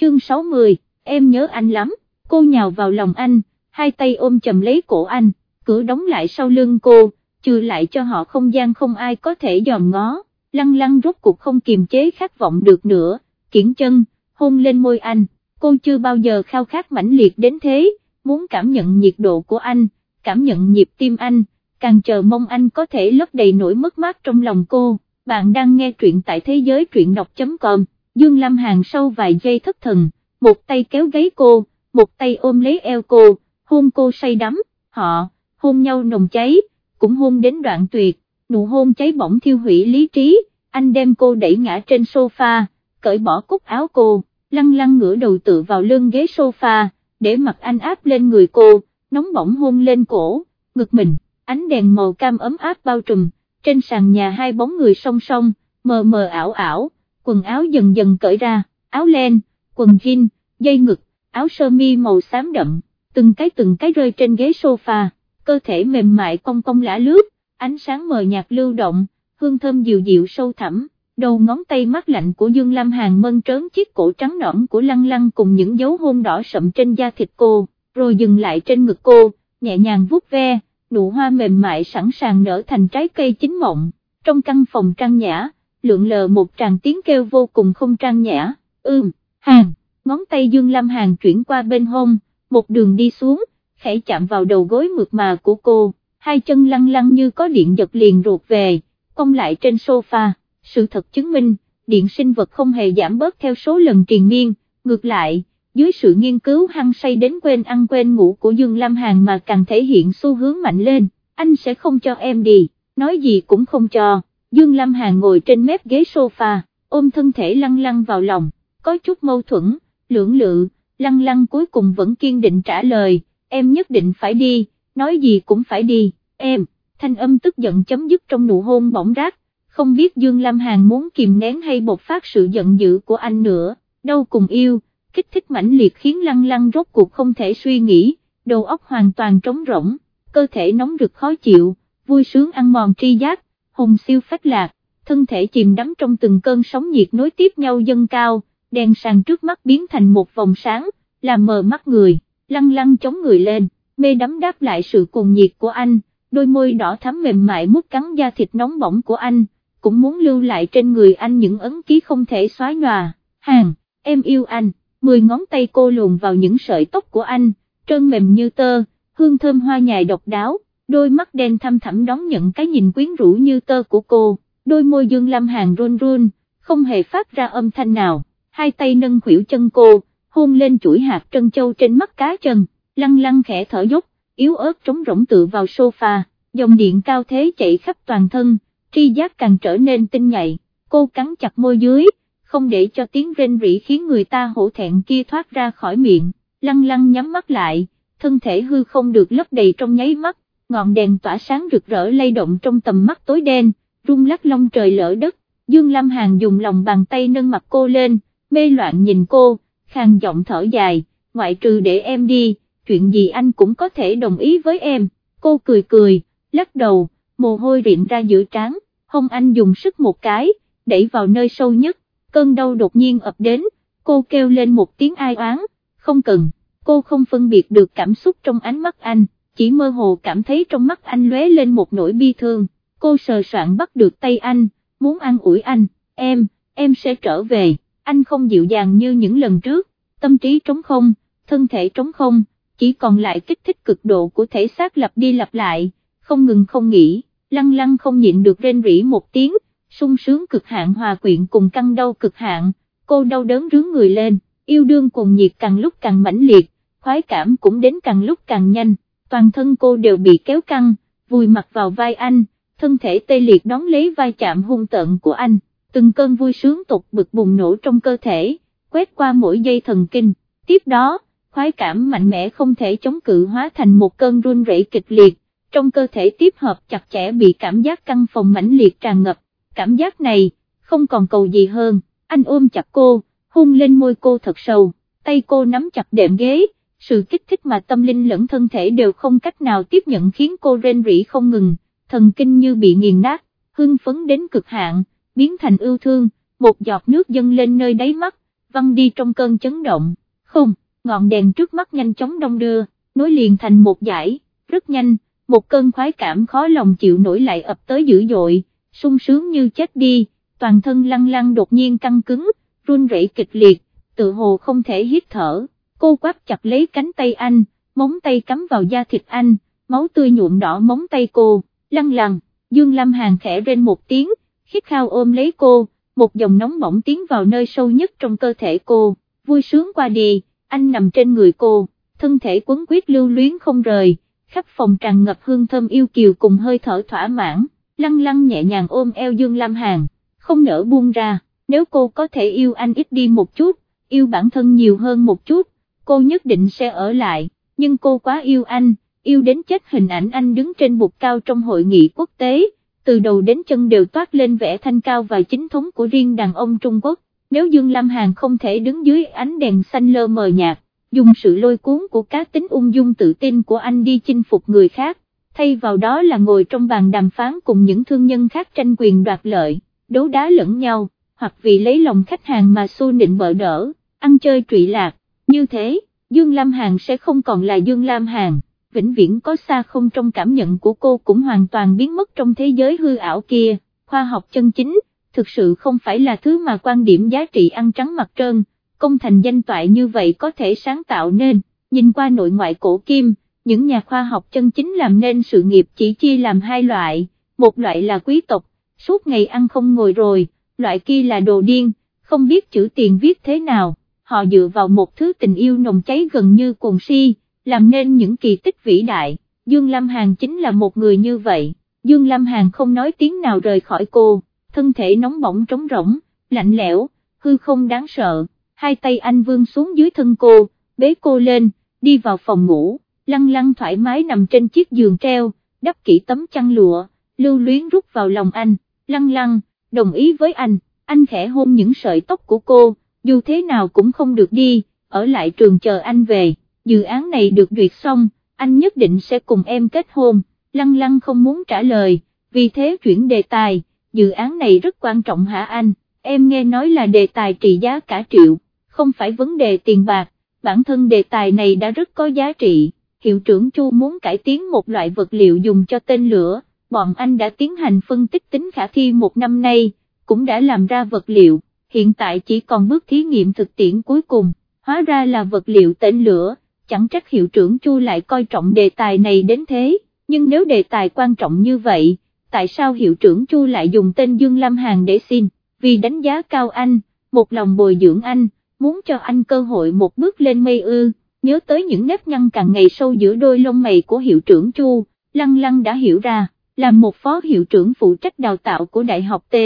chương 60, em nhớ anh lắm, cô nhào vào lòng anh, hai tay ôm chầm lấy cổ anh, cửa đóng lại sau lưng cô, trừ lại cho họ không gian không ai có thể dòm ngó, lăng lăng rốt cuộc không kiềm chế khát vọng được nữa, kiển chân, hôn lên môi anh, cô chưa bao giờ khao khát mãnh liệt đến thế, muốn cảm nhận nhiệt độ của anh, cảm nhận nhịp tim anh, càng chờ mong anh có thể lấp đầy nỗi mất mát trong lòng cô, bạn đang nghe truyện tại thế giới truyện đọc.com, Dương Lam Hàn sâu vài giây thất thần, một tay kéo gáy cô, một tay ôm lấy eo cô, hôn cô say đắm, họ, hôn nhau nồng cháy, cũng hôn đến đoạn tuyệt, nụ hôn cháy bỏng thiêu hủy lý trí, anh đem cô đẩy ngã trên sofa, cởi bỏ cúc áo cô, lăn lăn ngửa đầu tự vào lưng ghế sofa, để mặt anh áp lên người cô, nóng bỏng hôn lên cổ, ngực mình, ánh đèn màu cam ấm áp bao trùm, trên sàn nhà hai bóng người song song, mờ mờ ảo ảo, quần áo dần dần cởi ra, áo len, quần jean, dây ngực, áo sơ mi màu xám đậm, từng cái từng cái rơi trên ghế sofa, cơ thể mềm mại cong cong lả lướt, ánh sáng mờ nhạt lưu động, hương thơm dịu dịu sâu thẳm, đầu ngón tay mắt lạnh của Dương Lam Hàn mân trớn chiếc cổ trắng nõn của Lăng Lăng cùng những dấu hôn đỏ sậm trên da thịt cô, rồi dừng lại trên ngực cô, nhẹ nhàng vuốt ve, nụ hoa mềm mại sẵn sàng nở thành trái cây chín mộng, trong căn phòng trang nhã, lượng lờ một tràng tiếng kêu vô cùng không trang nhã, ưm, hàng, ngón tay Dương Lam Hàn chuyển qua bên hông, một đường đi xuống, khẽ chạm vào đầu gối mượt mà của cô, hai chân lăn lăn như có điện giật liền ruột về, cong lại trên sofa, sự thật chứng minh, điện sinh vật không hề giảm bớt theo số lần triền miên, ngược lại, dưới sự nghiên cứu hăng say đến quên ăn quên ngủ của Dương Lam Hàn mà càng thể hiện xu hướng mạnh lên, anh sẽ không cho em đi, nói gì cũng không cho, Dương Lam Hàn ngồi trên mép ghế sofa, ôm thân thể lăng lăng vào lòng, có chút mâu thuẫn, lưỡng lự, lăng lăng cuối cùng vẫn kiên định trả lời, em nhất định phải đi, nói gì cũng phải đi, em, thanh âm tức giận chấm dứt trong nụ hôn bỏng rác, không biết Dương Lam Hàn muốn kìm nén hay bộc phát sự giận dữ của anh nữa, đâu cùng yêu, kích thích mãnh liệt khiến lăng lăng rốt cuộc không thể suy nghĩ, đầu óc hoàn toàn trống rỗng, cơ thể nóng rực khó chịu, vui sướng ăn mòn tri giác, hùng siêu phách lạc, thân thể chìm đắm trong từng cơn sóng nhiệt nối tiếp nhau dâng cao, đèn sàn trước mắt biến thành một vòng sáng, làm mờ mắt người, lăng lăng chống người lên, mê đắm đáp lại sự cuồng nhiệt của anh, đôi môi đỏ thắm mềm mại mút cắn da thịt nóng bỏng của anh, cũng muốn lưu lại trên người anh những ấn ký không thể xóa nhòa, hàng, em yêu anh, mười ngón tay cô luồn vào những sợi tóc của anh, trơn mềm như tơ, hương thơm hoa nhài độc đáo, đôi mắt đen thăm thẳm đón nhận cái nhìn quyến rũ như tơ của cô, đôi môi dương lam hàng run run, không hề phát ra âm thanh nào, hai tay nâng khuỷu chân cô, hôn lên chuỗi hạt trân châu trên mắt cá chân, lăng lăng khẽ thở dốc, yếu ớt trống rỗng tự vào sofa, dòng điện cao thế chạy khắp toàn thân, tri giác càng trở nên tinh nhạy, cô cắn chặt môi dưới, không để cho tiếng rên rỉ khiến người ta hổ thẹn kia thoát ra khỏi miệng, lăng lăng nhắm mắt lại, thân thể hư không được lấp đầy trong nháy mắt, ngọn đèn tỏa sáng rực rỡ lay động trong tầm mắt tối đen, rung lắc long trời lỡ đất, Dương Lâm Hàn dùng lòng bàn tay nâng mặt cô lên, mê loạn nhìn cô, khang giọng thở dài, ngoại trừ để em đi, chuyện gì anh cũng có thể đồng ý với em, cô cười cười, lắc đầu, mồ hôi rịn ra giữa trán, hông anh dùng sức một cái, đẩy vào nơi sâu nhất, cơn đau đột nhiên ập đến, cô kêu lên một tiếng ai oán, không cần, cô không phân biệt được cảm xúc trong ánh mắt anh, chỉ mơ hồ cảm thấy trong mắt anh lóe lên một nỗi bi thương, cô sờ soạn bắt được tay anh, muốn ăn ủi anh, em, em sẽ trở về, anh không dịu dàng như những lần trước, tâm trí trống không, thân thể trống không, chỉ còn lại kích thích cực độ của thể xác lặp đi lặp lại, không ngừng không nghỉ, lăng lăng không nhịn được rên rỉ một tiếng, sung sướng cực hạn hòa quyện cùng căng đau cực hạn, cô đau đớn rướng người lên, yêu đương cùng nhiệt càng lúc càng mãnh liệt, khoái cảm cũng đến càng lúc càng nhanh, toàn thân cô đều bị kéo căng, vùi mặt vào vai anh, thân thể tê liệt đón lấy vai chạm hung tợn của anh, từng cơn vui sướng tục bực bùng nổ trong cơ thể, quét qua mỗi dây thần kinh, tiếp đó, khoái cảm mạnh mẽ không thể chống cự hóa thành một cơn run rẩy kịch liệt, trong cơ thể tiếp hợp chặt chẽ bị cảm giác căng phòng mãnh liệt tràn ngập, cảm giác này, không còn cầu gì hơn, anh ôm chặt cô, hôn lên môi cô thật sâu, tay cô nắm chặt đệm ghế, sự kích thích mà tâm linh lẫn thân thể đều không cách nào tiếp nhận khiến cô rên rỉ không ngừng, thần kinh như bị nghiền nát, hưng phấn đến cực hạn, biến thành ưu thương, một giọt nước dâng lên nơi đáy mắt, văng đi trong cơn chấn động, không, ngọn đèn trước mắt nhanh chóng đông đưa, nối liền thành một dải, rất nhanh, một cơn khoái cảm khó lòng chịu nổi lại ập tới dữ dội, sung sướng như chết đi, toàn thân lăng lăng đột nhiên căng cứng, run rẩy kịch liệt, tự hồ không thể hít thở, cô quắp chặt lấy cánh tay anh, móng tay cắm vào da thịt anh, máu tươi nhuộm đỏ móng tay cô, lăng lăng, Dương Lam Hàn khẽ rên một tiếng, khít khao ôm lấy cô, một dòng nóng bỏng tiến vào nơi sâu nhất trong cơ thể cô, vui sướng qua đi, anh nằm trên người cô, thân thể quấn quyết lưu luyến không rời, khắp phòng tràn ngập hương thơm yêu kiều cùng hơi thở thỏa mãn, lăng lăng nhẹ nhàng ôm eo Dương Lam Hàn, không nỡ buông ra, nếu cô có thể yêu anh ít đi một chút, yêu bản thân nhiều hơn một chút, cô nhất định sẽ ở lại, nhưng cô quá yêu anh, yêu đến chết hình ảnh anh đứng trên bục cao trong hội nghị quốc tế, từ đầu đến chân đều toát lên vẻ thanh cao và chính thống của riêng đàn ông Trung Quốc, nếu Dương Lam Hàn không thể đứng dưới ánh đèn xanh lơ mờ nhạt, dùng sự lôi cuốn của cá tính ung dung tự tin của anh đi chinh phục người khác, thay vào đó là ngồi trong bàn đàm phán cùng những thương nhân khác tranh quyền đoạt lợi, đấu đá lẫn nhau, hoặc vì lấy lòng khách hàng mà xu nịnh bợ đỡ, ăn chơi trụy lạc, như thế, Dương Lam Hàn sẽ không còn là Dương Lam Hàn vĩnh viễn có xa không trong cảm nhận của cô cũng hoàn toàn biến mất trong thế giới hư ảo kia, khoa học chân chính, thực sự không phải là thứ mà quan điểm giá trị ăn trắng mặt trơn, công thành danh toại như vậy có thể sáng tạo nên, nhìn qua nội ngoại cổ kim, những nhà khoa học chân chính làm nên sự nghiệp chỉ chia làm hai loại, một loại là quý tộc, suốt ngày ăn không ngồi rồi, loại kia là đồ điên, không biết chữ tiền viết thế nào, họ dựa vào một thứ tình yêu nồng cháy gần như cuồng si làm nên những kỳ tích vĩ đại, Dương Lâm Hàn chính là một người như vậy, Dương Lâm Hàn không nói tiếng nào rời khỏi cô, thân thể nóng bỏng trống rỗng, lạnh lẽo, hư không đáng sợ, hai tay anh vương xuống dưới thân cô, bế cô lên, đi vào phòng ngủ, lăng lăng thoải mái nằm trên chiếc giường treo, đắp kỹ tấm chăn lụa, lưu luyến rút vào lòng anh, lăng lăng, đồng ý với anh, anh khẽ hôn những sợi tóc của cô, dù thế nào cũng không được đi, ở lại trường chờ anh về dự án này được duyệt xong, anh nhất định sẽ cùng em kết hôn, lăng lăng không muốn trả lời, vì thế chuyển đề tài, dự án này rất quan trọng hả anh, em nghe nói là đề tài trị giá cả triệu, không phải vấn đề tiền bạc, bản thân đề tài này đã rất có giá trị, hiệu trưởng Chu muốn cải tiến một loại vật liệu dùng cho tên lửa, bọn anh đã tiến hành phân tích tính khả thi một năm nay, cũng đã làm ra vật liệu, hiện tại chỉ còn bước thí nghiệm thực tiễn cuối cùng, hóa ra là vật liệu tên lửa chẳng trách hiệu trưởng Chu lại coi trọng đề tài này đến thế, nhưng nếu đề tài quan trọng như vậy, tại sao hiệu trưởng Chu lại dùng tên Dương Lâm Hàn để xin, vì đánh giá cao anh, một lòng bồi dưỡng anh, muốn cho anh cơ hội một bước lên mây ư, nhớ tới những nếp nhăn càng ngày sâu giữa đôi lông mày của hiệu trưởng Chu, Lăng Lăng đã hiểu ra, làm một phó hiệu trưởng phụ trách đào tạo của Đại học T,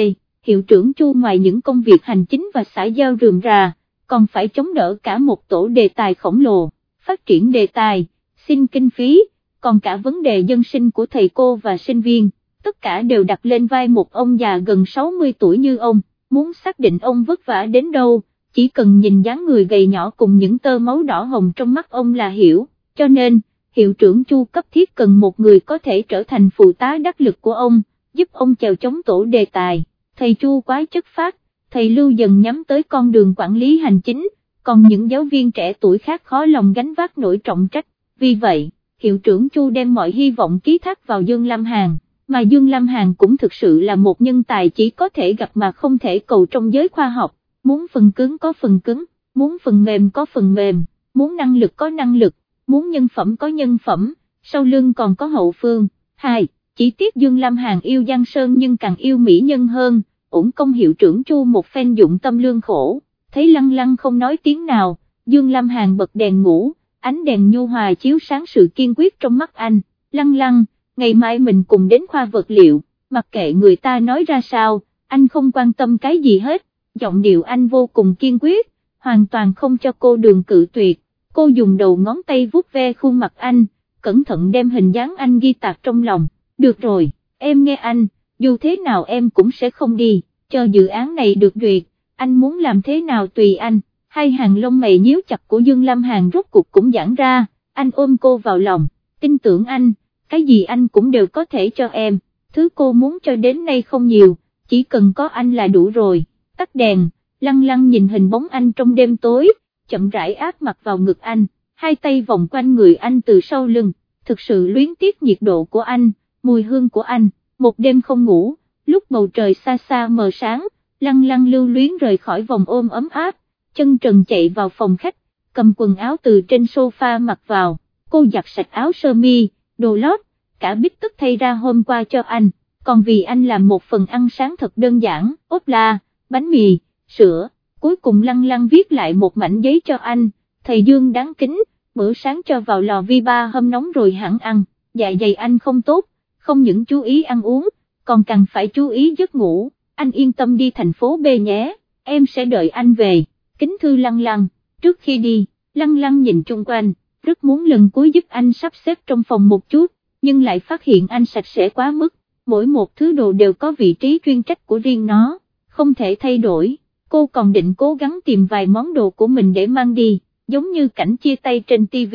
hiệu trưởng Chu ngoài những công việc hành chính và xã giao rườm rà, còn phải chống đỡ cả một tổ đề tài khổng lồ phát triển đề tài, xin kinh phí, còn cả vấn đề dân sinh của thầy cô và sinh viên, tất cả đều đặt lên vai một ông già gần 60 tuổi như ông, muốn xác định ông vất vả đến đâu, chỉ cần nhìn dáng người gầy nhỏ cùng những tơ máu đỏ hồng trong mắt ông là hiểu, cho nên, hiệu trưởng Chu cấp thiết cần một người có thể trở thành phụ tá đắc lực của ông, giúp ông chèo chống tổ đề tài, thầy Chu quái chất phát, thầy Lưu dần nhắm tới con đường quản lý hành chính, còn những giáo viên trẻ tuổi khác khó lòng gánh vác nổi trọng trách, vì vậy, hiệu trưởng Chu đem mọi hy vọng ký thác vào Dương Lam Hàn, mà Dương Lam Hàn cũng thực sự là một nhân tài chỉ có thể gặp mà không thể cầu trong giới khoa học, muốn phần cứng có phần cứng, muốn phần mềm có phần mềm, muốn năng lực có năng lực, muốn nhân phẩm có nhân phẩm, sau lưng còn có hậu phương. 2. Chỉ tiếc Dương Lam Hàn yêu Giang Sơn nhưng càng yêu mỹ nhân hơn, ủng công hiệu trưởng Chu một phen dụng tâm lương khổ. Thấy lăng lăng không nói tiếng nào, Dương Lam Hàn bật đèn ngủ, ánh đèn nhu hòa chiếu sáng sự kiên quyết trong mắt anh, lăng lăng, ngày mai mình cùng đến khoa vật liệu, mặc kệ người ta nói ra sao, anh không quan tâm cái gì hết, giọng điệu anh vô cùng kiên quyết, hoàn toàn không cho cô đường cự tuyệt, cô dùng đầu ngón tay vuốt ve khuôn mặt anh, cẩn thận đem hình dáng anh ghi tạc trong lòng, được rồi, em nghe anh, dù thế nào em cũng sẽ không đi, cho dự án này được duyệt, anh muốn làm thế nào tùy anh, hai hàng lông mày nhíu chặt của Dương Lâm Hàn rốt cuộc cũng giãn ra, anh ôm cô vào lòng, tin tưởng anh, cái gì anh cũng đều có thể cho em, thứ cô muốn cho đến nay không nhiều, chỉ cần có anh là đủ rồi, tắt đèn, lăng lăng nhìn hình bóng anh trong đêm tối, chậm rãi áp mặt vào ngực anh, hai tay vòng quanh người anh từ sau lưng, thực sự luyến tiếc nhiệt độ của anh, mùi hương của anh, một đêm không ngủ, lúc bầu trời xa xa mờ sáng, lăng lăng lưu luyến rời khỏi vòng ôm ấm áp, chân trần chạy vào phòng khách, cầm quần áo từ trên sofa mặc vào, cô giặt sạch áo sơ mi, đồ lót, cả bít tức thay ra hôm qua cho anh, còn vì anh làm một phần ăn sáng thật đơn giản, ốp la, bánh mì, sữa, cuối cùng lăng lăng viết lại một mảnh giấy cho anh, thầy Dương đáng kính, bữa sáng cho vào lò vi ba hâm nóng rồi hẳn ăn, dạ dày anh không tốt, không những chú ý ăn uống, còn cần phải chú ý giấc ngủ, anh yên tâm đi thành phố B nhé, em sẽ đợi anh về, kính thư lăng lăng, trước khi đi, lăng lăng nhìn chung quanh, rất muốn lần cuối giúp anh sắp xếp trong phòng một chút, nhưng lại phát hiện anh sạch sẽ quá mức, mỗi một thứ đồ đều có vị trí chuyên trách của riêng nó, không thể thay đổi, cô còn định cố gắng tìm vài món đồ của mình để mang đi, giống như cảnh chia tay trên TV,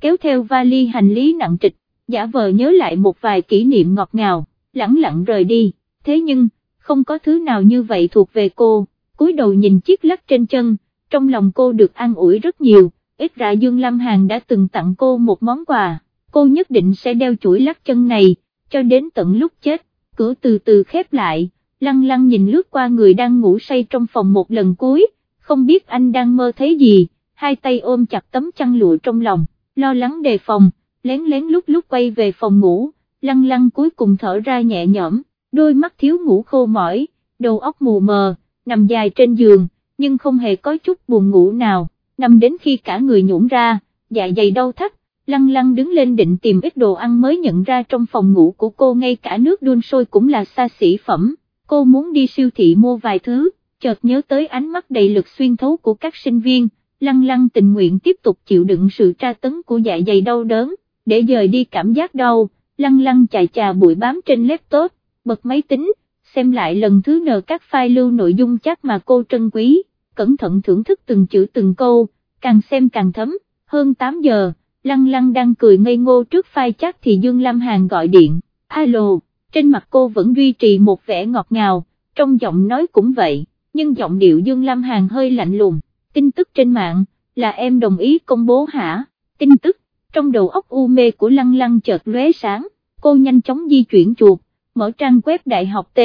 kéo theo vali hành lý nặng trịch, giả vờ nhớ lại một vài kỷ niệm ngọt ngào, lẳng lặng rời đi, thế nhưng, không có thứ nào như vậy thuộc về cô, cúi đầu nhìn chiếc lắc trên chân, trong lòng cô được an ủi rất nhiều, ít ra Dương Lam Hàn đã từng tặng cô một món quà, cô nhất định sẽ đeo chuỗi lắc chân này, cho đến tận lúc chết, cửa từ từ khép lại, lăng lăng nhìn lướt qua người đang ngủ say trong phòng một lần cuối, không biết anh đang mơ thấy gì, hai tay ôm chặt tấm chăn lụa trong lòng, lo lắng đề phòng, lén lén lúc lúc quay về phòng ngủ, lăng lăng cuối cùng thở ra nhẹ nhõm, đôi mắt thiếu ngủ khô mỏi, đầu óc mù mờ, nằm dài trên giường, nhưng không hề có chút buồn ngủ nào, nằm đến khi cả người nhũn ra, dạ dày đau thắt, lăng lăng đứng lên định tìm ít đồ ăn mới nhận ra trong phòng ngủ của cô ngay cả nước đun sôi cũng là xa xỉ phẩm, cô muốn đi siêu thị mua vài thứ, chợt nhớ tới ánh mắt đầy lực xuyên thấu của các sinh viên, lăng lăng tình nguyện tiếp tục chịu đựng sự tra tấn của dạ dày đau đớn, để dời đi cảm giác đau, lăng lăng chà chà bụi bám trên laptop, bật máy tính, xem lại lần thứ nờ các file lưu nội dung chắc mà cô trân quý, cẩn thận thưởng thức từng chữ từng câu, càng xem càng thấm, hơn 8 giờ, lăng lăng đang cười ngây ngô trước file chắc thì Dương Lam Hàn gọi điện, alo, trên mặt cô vẫn duy trì một vẻ ngọt ngào, trong giọng nói cũng vậy, nhưng giọng điệu Dương Lam Hàn hơi lạnh lùng, tin tức trên mạng, là em đồng ý công bố hả, tin tức, trong đầu óc u mê của lăng lăng chợt lóe sáng, cô nhanh chóng di chuyển chuột, mở trang web đại học T,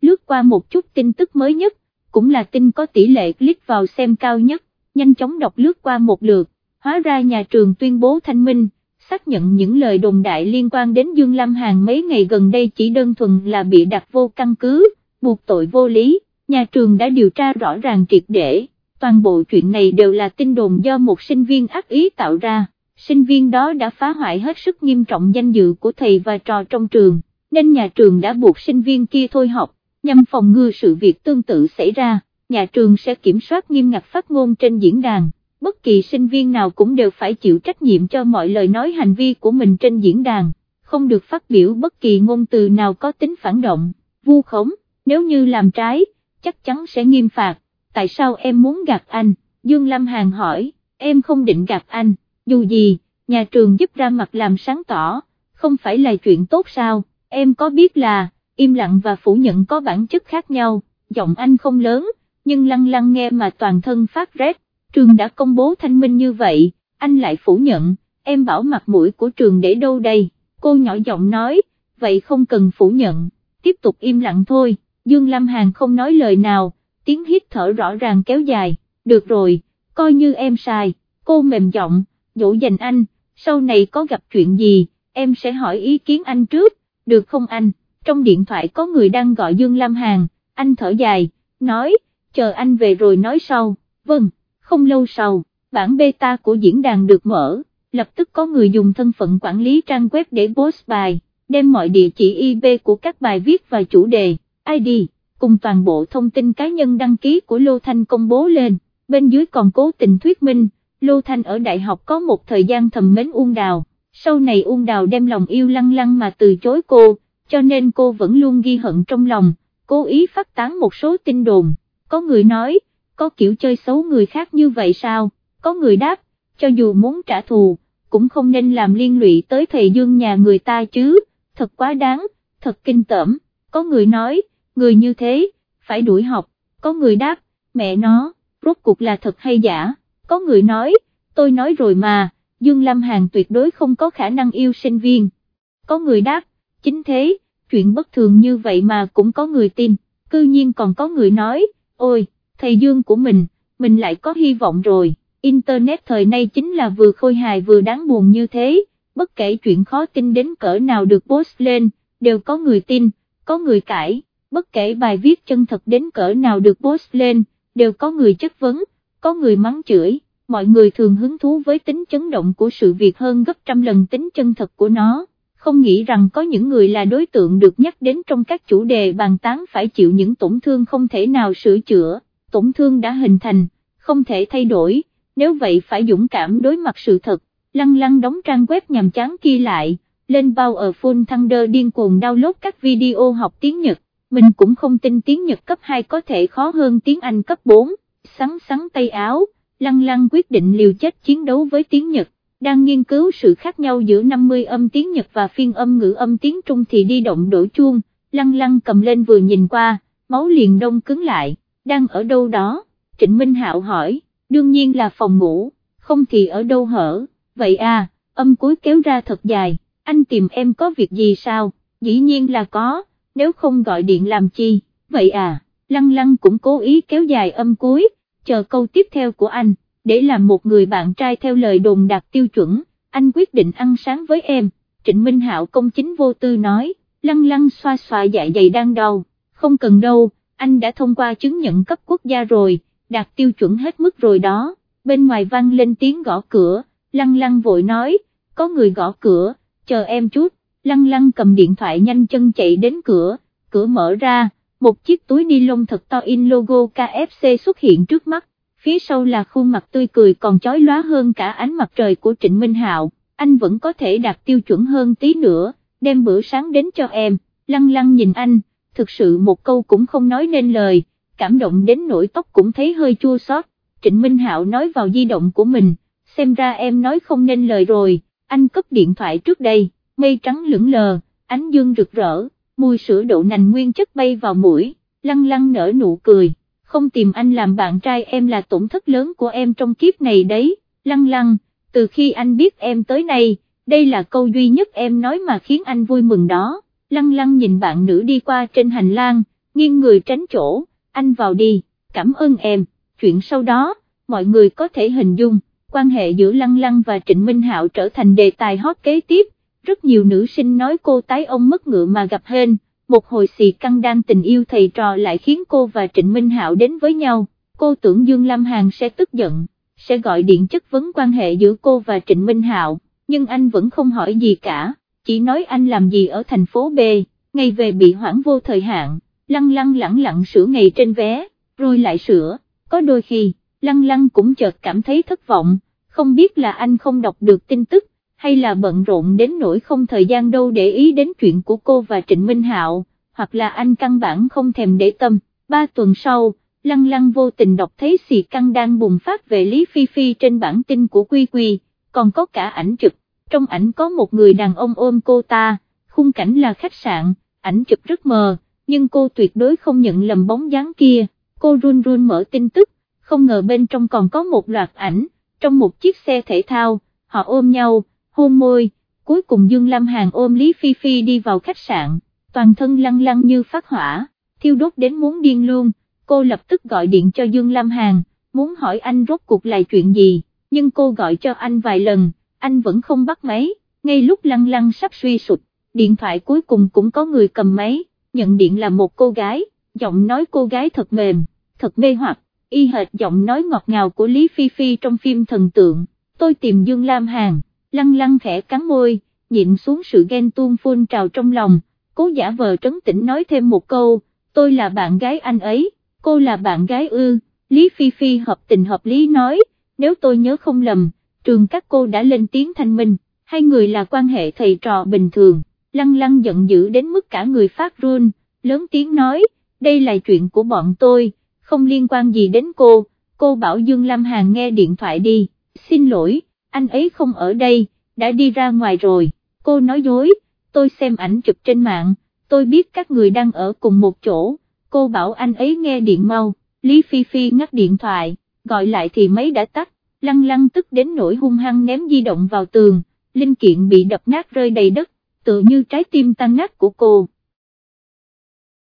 lướt qua một chút tin tức mới nhất, cũng là tin có tỷ lệ click vào xem cao nhất, nhanh chóng đọc lướt qua một lượt, hóa ra nhà trường tuyên bố thanh minh, xác nhận những lời đồn đại liên quan đến Dương Lam Hàn mấy ngày gần đây chỉ đơn thuần là bị đặt vô căn cứ, buộc tội vô lý, nhà trường đã điều tra rõ ràng triệt để, toàn bộ chuyện này đều là tin đồn do một sinh viên ác ý tạo ra, sinh viên đó đã phá hoại hết sức nghiêm trọng danh dự của thầy và trò trong trường, nên nhà trường đã buộc sinh viên kia thôi học, nhằm phòng ngừa sự việc tương tự xảy ra, nhà trường sẽ kiểm soát nghiêm ngặt phát ngôn trên diễn đàn bất kỳ sinh viên nào cũng đều phải chịu trách nhiệm cho mọi lời nói hành vi của mình trên diễn đàn, không được phát biểu bất kỳ ngôn từ nào có tính phản động, vu khống, nếu như làm trái, chắc chắn sẽ nghiêm phạt, tại sao em muốn gạt anh, Dương Lam Hàn hỏi, em không định gạt anh, dù gì, nhà trường giúp ra mặt làm sáng tỏ, không phải là chuyện tốt sao, em có biết là, im lặng và phủ nhận có bản chất khác nhau, giọng anh không lớn, nhưng lăng lăng nghe mà toàn thân phát rét. Trường đã công bố thanh minh như vậy, anh lại phủ nhận, em bảo mặt mũi của trường để đâu đây, cô nhỏ giọng nói, vậy không cần phủ nhận, tiếp tục im lặng thôi, Dương Lam Hàn không nói lời nào, tiếng hít thở rõ ràng kéo dài, được rồi, coi như em sai, cô mềm giọng, dỗ dành anh, sau này có gặp chuyện gì, em sẽ hỏi ý kiến anh trước, được không anh, trong điện thoại có người đang gọi Dương Lam Hàn, anh thở dài, nói, chờ anh về rồi nói sau, vâng không lâu sau, bản beta của diễn đàn được mở, lập tức có người dùng thân phận quản lý trang web để post bài, đem mọi địa chỉ IP của các bài viết và chủ đề, ID, cùng toàn bộ thông tin cá nhân đăng ký của Lô Thanh công bố lên, bên dưới còn cố tình thuyết minh, Lưu Thanh ở đại học có một thời gian thầm mến Uông Đào, sau này Uông Đào đem lòng yêu lăng lăng mà từ chối cô, cho nên cô vẫn luôn ghi hận trong lòng, cố ý phát tán một số tin đồn, có người nói, có kiểu chơi xấu người khác như vậy sao, có người đáp, cho dù muốn trả thù, cũng không nên làm liên lụy tới thầy dương nhà người ta chứ, thật quá đáng, thật kinh tởm, có người nói, người như thế, phải đuổi học, có người đáp, mẹ nó, rốt cuộc là thật hay giả, có người nói, tôi nói rồi mà, Dương Lâm Hàn tuyệt đối không có khả năng yêu sinh viên. Có người đáp, chính thế, chuyện bất thường như vậy mà cũng có người tin, cư nhiên còn có người nói, ôi, thầy Dương của mình, mình lại có hy vọng rồi, Internet thời nay chính là vừa khôi hài vừa đáng buồn như thế, bất kể chuyện khó tin đến cỡ nào được post lên, đều có người tin, có người cãi, bất kể bài viết chân thật đến cỡ nào được post lên, đều có người chất vấn, có người mắng chửi, mọi người thường hứng thú với tính chấn động của sự việc hơn gấp trăm lần tính chân thật của nó, không nghĩ rằng có những người là đối tượng được nhắc đến trong các chủ đề bàn tán phải chịu những tổn thương không thể nào sửa chữa, tổn thương đã hình thành, không thể thay đổi, nếu vậy phải dũng cảm đối mặt sự thật, lăng lăng đóng trang web nhằm chán kia lại, lên bao ở Full Thunder điên cuồng download các video học tiếng Nhật, mình cũng không tin tiếng Nhật cấp 2 có thể khó hơn tiếng Anh cấp 4, sắn sắn tay áo, lăng lăng quyết định liều chết chiến đấu với tiếng Nhật, đang nghiên cứu sự khác nhau giữa 50 âm tiếng Nhật và phiên âm ngữ âm tiếng Trung thì đi động đổ chuông, lăng lăng cầm lên vừa nhìn qua, máu liền đông cứng lại, đang ở đâu đó, Trịnh Minh Hạo hỏi, đương nhiên là phòng ngủ, không thì ở đâu hở, vậy à, âm cuối kéo ra thật dài, anh tìm em có việc gì sao, dĩ nhiên là có, nếu không gọi điện làm chi, vậy à, lăng lăng cũng cố ý kéo dài âm cuối, chờ câu tiếp theo của anh, để làm một người bạn trai theo lời đồn đạt tiêu chuẩn, anh quyết định ăn sáng với em, Trịnh Minh Hạo công chính vô tư nói, lăng lăng xoa xoa dạ dày đang đau, không cần đâu, anh đã thông qua chứng nhận cấp quốc gia rồi, đạt tiêu chuẩn hết mức rồi đó, bên ngoài vang lên tiếng gõ cửa, lăng lăng vội nói, có người gõ cửa, chờ em chút, lăng lăng cầm điện thoại nhanh chân chạy đến cửa, cửa mở ra, một chiếc túi ni lông thật to in logo KFC xuất hiện trước mắt, phía sau là khuôn mặt tươi cười còn chói lóa hơn cả ánh mặt trời của Trịnh Minh Hạo, anh vẫn có thể đạt tiêu chuẩn hơn tí nữa, đem bữa sáng đến cho em, lăng lăng nhìn anh, thực sự một câu cũng không nói nên lời, cảm động đến nỗi tóc cũng thấy hơi chua xót. Trịnh Minh Hạo nói vào di động của mình, xem ra em nói không nên lời rồi, anh cấp điện thoại trước đây, mây trắng lững lờ, ánh dương rực rỡ, mùi sữa đậu nành nguyên chất bay vào mũi, lăng lăng nở nụ cười, không tìm anh làm bạn trai em là tổn thất lớn của em trong kiếp này đấy, lăng lăng, từ khi anh biết em tới nay, đây là câu duy nhất em nói mà khiến anh vui mừng đó, lăng lăng nhìn bạn nữ đi qua trên hành lang, nghiêng người tránh chỗ, anh vào đi, cảm ơn em, chuyện sau đó, mọi người có thể hình dung, quan hệ giữa Lăng Lăng và Trịnh Minh Hạo trở thành đề tài hot kế tiếp, rất nhiều nữ sinh nói cô tái ông mất ngựa mà gặp hên, một hồi xì căng đang tình yêu thầy trò lại khiến cô và Trịnh Minh Hạo đến với nhau, cô tưởng Dương Lam Hàn sẽ tức giận, sẽ gọi điện chất vấn quan hệ giữa cô và Trịnh Minh Hạo, nhưng anh vẫn không hỏi gì cả, chỉ nói anh làm gì ở thành phố B, ngày về bị hoãn vô thời hạn lăng lăng lẳng lặng sửa ngày trên vé, rồi lại sửa, có đôi khi, lăng lăng cũng chợt cảm thấy thất vọng, không biết là anh không đọc được tin tức, hay là bận rộn đến nỗi không thời gian đâu để ý đến chuyện của cô và Trịnh Minh Hạo, hoặc là anh căn bản không thèm để tâm, ba tuần sau, lăng lăng vô tình đọc thấy xì căng đang bùng phát về Lý Phi Phi trên bản tin của Quy Quy, còn có cả ảnh chụp, trong ảnh có một người đàn ông ôm cô ta, khung cảnh là khách sạn, ảnh chụp rất mờ nhưng cô tuyệt đối không nhận lầm bóng dáng kia, cô run run mở tin tức, không ngờ bên trong còn có một loạt ảnh, trong một chiếc xe thể thao, họ ôm nhau, hôn môi, cuối cùng Dương Lam Hàn ôm Lý Phi Phi đi vào khách sạn, toàn thân lăng lăng như phát hỏa, thiêu đốt đến muốn điên luôn, cô lập tức gọi điện cho Dương Lam Hàn, muốn hỏi anh rốt cuộc là chuyện gì, nhưng cô gọi cho anh vài lần, anh vẫn không bắt máy, ngay lúc lăng lăng sắp suy sụt, điện thoại cuối cùng cũng có người cầm máy nhận điện là một cô gái, giọng nói cô gái thật mềm, thật mê hoặc, y hệt giọng nói ngọt ngào của Lý Phi Phi trong phim thần tượng, tôi tìm Dương Lam Hàn, lăng lăng khẽ cắn môi, nhịn xuống sự ghen tuông phun trào trong lòng, cố giả vờ trấn tĩnh nói thêm một câu, tôi là bạn gái anh ấy, cô là bạn gái ư, Lý Phi Phi hợp tình hợp lý nói, nếu tôi nhớ không lầm, trường các cô đã lên tiếng thanh minh, hai người là quan hệ thầy trò bình thường. Lăng lăng giận dữ đến mức cả người phát run, lớn tiếng nói, đây là chuyện của bọn tôi, không liên quan gì đến cô, cô bảo Dương Lam Hàn nghe điện thoại đi, xin lỗi, anh ấy không ở đây, đã đi ra ngoài rồi, cô nói dối, tôi xem ảnh chụp trên mạng, tôi biết các người đang ở cùng một chỗ, cô bảo anh ấy nghe điện mau, Lý Phi Phi ngắt điện thoại, gọi lại thì máy đã tắt, lăng lăng tức đến nỗi hung hăng ném di động vào tường, linh kiện bị đập nát rơi đầy đất, tự như trái tim tan nát của cô.